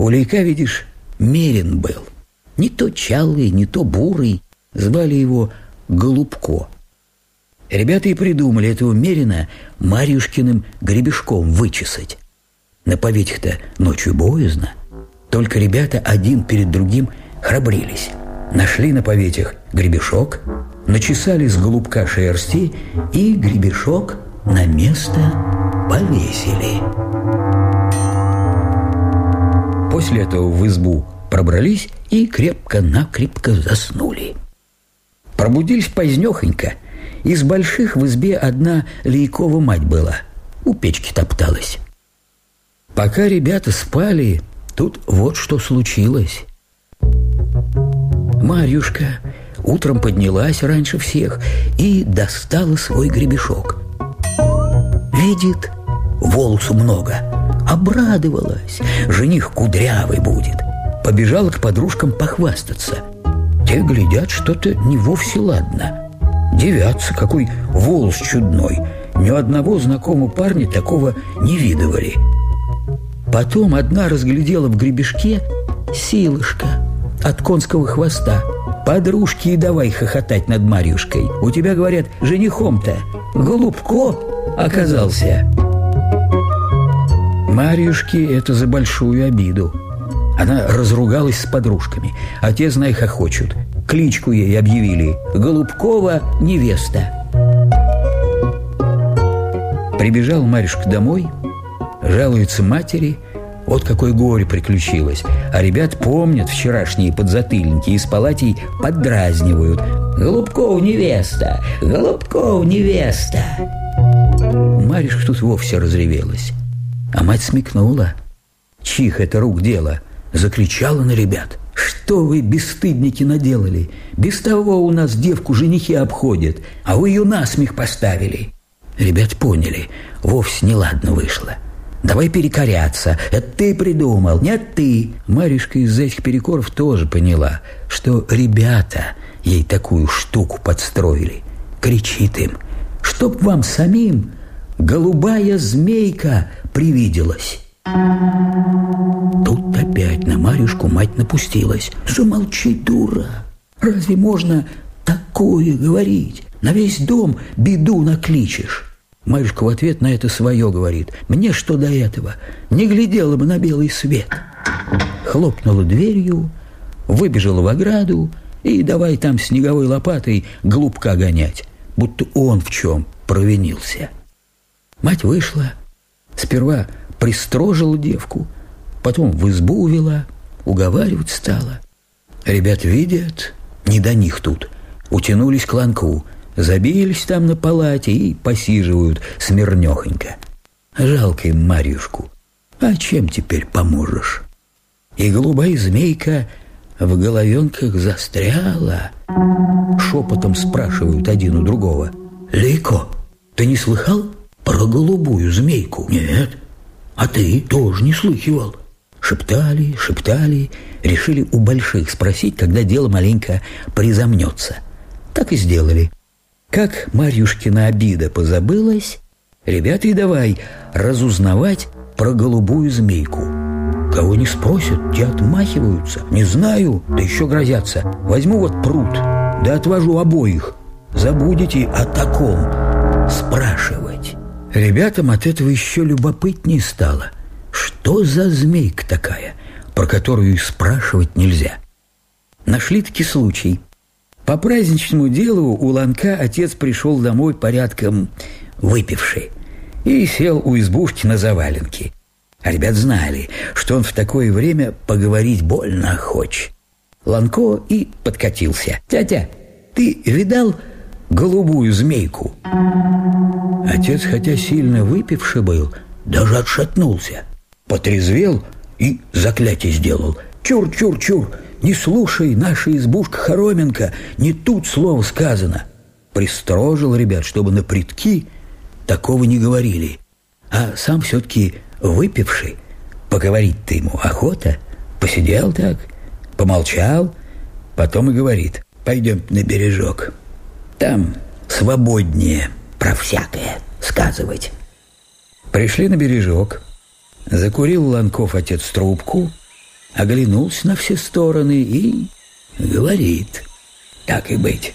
У Лейка, видишь, мерин был. Не то чалый, не то бурый. Звали его Голубко. Ребята и придумали этого Мерина Марьюшкиным гребешком вычесать. На поветях-то ночью боязно. Только ребята один перед другим храбрились. Нашли на поветях гребешок, начесали с голубка шерсти и гребешок на место повесили. После этого в избу пробрались и крепко-накрепко заснули. Пробудились позднехонько. Из больших в избе одна Лейкова мать была. У печки топталась. Пока ребята спали, тут вот что случилось. Марьюшка утром поднялась раньше всех и достала свой гребешок. Видит, волосу много. Обрадовалась. Жених кудрявый будет. Побежала к подружкам похвастаться. Те глядят, что-то не вовсе ладно. Девятся, какой волос чудной. Ни одного знакомого парня такого не видывали. Потом одна разглядела в гребешке силышко от конского хвоста. Подружки и давай хохотать над Марьюшкой. У тебя, говорят, женихом-то Голубко оказался. Марьюшке это за большую обиду. Она разругалась с подружками, а те, знай, хохочут. Кличку ей объявили «Голубкова невеста». Прибежал Марьюшка домой, жалуется матери – вот какое горе приключилось. А ребят помнят вчерашние подзатыльники и с палатей поддразнивают. «Голубков невеста! Голубков невеста!» Маришка тут вовсе разревелась. А мать смекнула. Чих это рук дело. Закричала на ребят. «Что вы, бесстыдники, наделали? Без того у нас девку женихи обходят, а вы ее насмех поставили». Ребят поняли, вовсе неладно вышло. Давай перекоряться. Это ты придумал, нет ты. Маришка из этих перекоров тоже поняла, что ребята ей такую штуку подстроили. Кричит им, чтоб вам самим голубая змейка привиделась. Тут опять на Марюшку мать напустилась. Замолчи, дура. Разве можно такое говорить? На весь дом беду накличешь. Марюшка в ответ на это свое говорит. «Мне что до этого? Не глядела бы на белый свет». Хлопнула дверью, выбежала в ограду и давай там снеговой лопатой глупка гонять, будто он в чем провинился. Мать вышла, сперва пристрожила девку, потом в избу увела, уговаривать стала. Ребят видят, не до них тут, утянулись к ланку – Забились там на палате и посиживают смирнёхонько. Жалко им Марьюшку. А чем теперь поможешь? И голубая змейка в головенках застряла. Шепотом спрашивают один у другого. «Лейко, ты не слыхал про голубую змейку?» «Нет». «А ты тоже не слыхивал?» Шептали, шептали, решили у больших спросить, когда дело маленько призамнется. Так и сделали. Как Марьюшкина обида позабылась, ребята и давай разузнавать про голубую змейку. Кого не спросят, те отмахиваются. Не знаю, да еще грозятся. Возьму вот пруд, да отвожу обоих. Забудете о таком спрашивать. Ребятам от этого еще любопытнее стало. Что за змейка такая, про которую спрашивать нельзя? Нашли-таки случай – по праздничному делу у Ланка отец пришел домой порядком выпивший и сел у избушки на заваленке. А ребят знали, что он в такое время поговорить больно хочет. Ланко и подкатился. «Тятя, ты видал голубую змейку?» Отец, хотя сильно выпивший был, даже отшатнулся. Потрезвел и заклятие сделал. «Чур-чур-чур!» Не слушай, наша избушка Хороменко, не тут слово сказано. Пристрожил ребят, чтобы на предки такого не говорили. А сам все-таки выпивший, поговорить-то ему охота, посидел так, помолчал, потом и говорит, пойдем на бережок. Там свободнее про всякое сказывать. Пришли на бережок. Закурил Ланков отец трубку, оглянулся на все стороны и говорит, так и быть,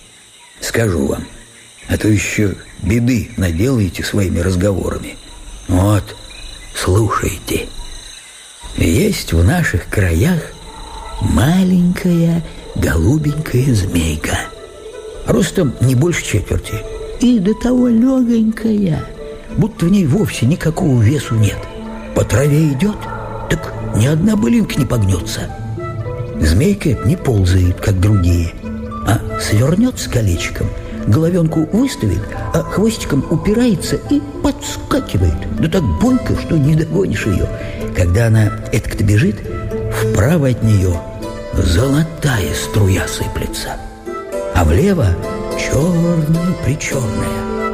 скажу вам, а то еще беды наделаете своими разговорами. Вот, слушайте. Есть в наших краях маленькая голубенькая змейка. Ростом не больше четверти. И до того легонькая, будто в ней вовсе никакого весу нет. По траве идет, так ни одна былинка не погнется. Змейка не ползает, как другие, а свернет с колечком, головенку выставит, а хвостиком упирается и подскакивает. Да так бойко, что не догонишь ее. Когда она этак-то бежит, вправо от нее золотая струя сыплется, а влево черная-причерная –